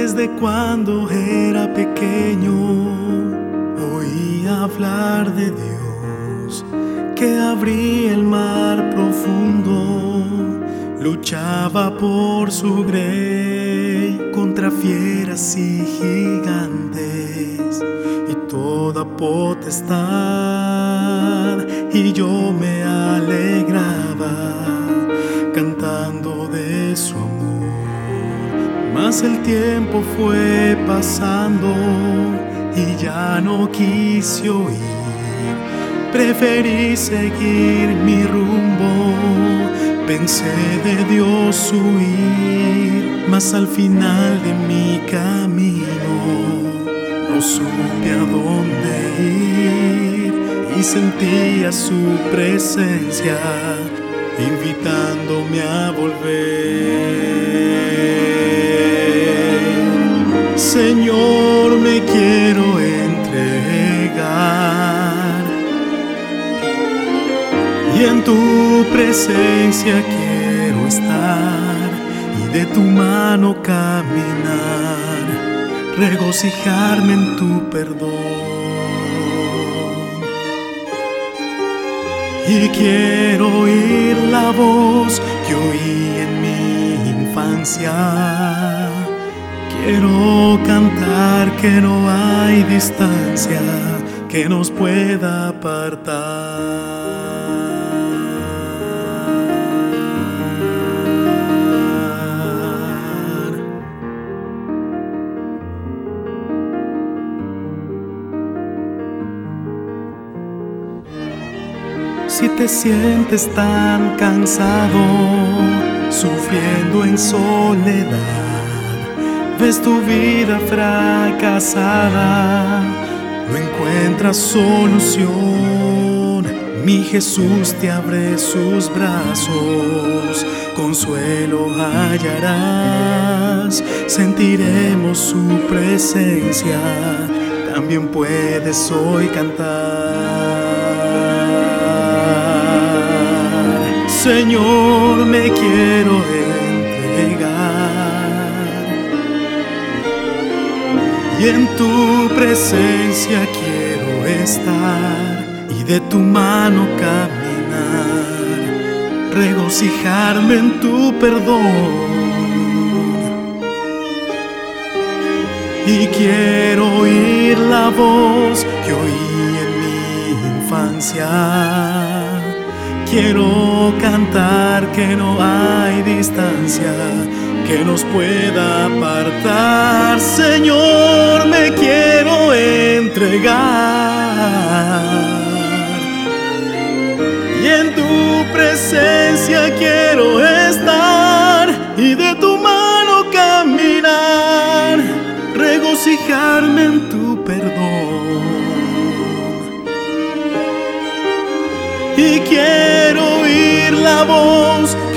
Desde cuando era pequeño oí hablar de Dios que abría el mar profundo, luchaba por su grey contra fieras y gigantes y toda potestad y yo me alegraba Mas el tiempo fue pasando y ya no quise oír. Preferí seguir mi rumbo, pensé de Dios huir, mas al final de mi camino no supe a dónde ir y sentía su presencia invitándome a volver. Y en tu presencia quiero estar y de tu mano caminar, regocijarme en tu perdón. y quiero oír la voz que oí en mi infancia. Quiero cantar que no hay distancia que nos pueda apartar. Si te sientes tan cansado, sufriendo en soledad, ves tu vida fracasada, no encuentras solución. Mi Jesús te abre sus brazos, consuelo hallarás, sentiremos su presencia, también puedes hoy cantar. Señor, me quiero entregar y en tu presencia quiero estar y de tu mano caminar, regocijarme en tu perdón. Y quiero oír la voz que oí en mi infancia Quiero cantar que no hay distancia que nos pueda apartar. Señor, me quiero entregar. Y en tu presencia quiero estar y de tu mano caminar, regocijarme en tu oír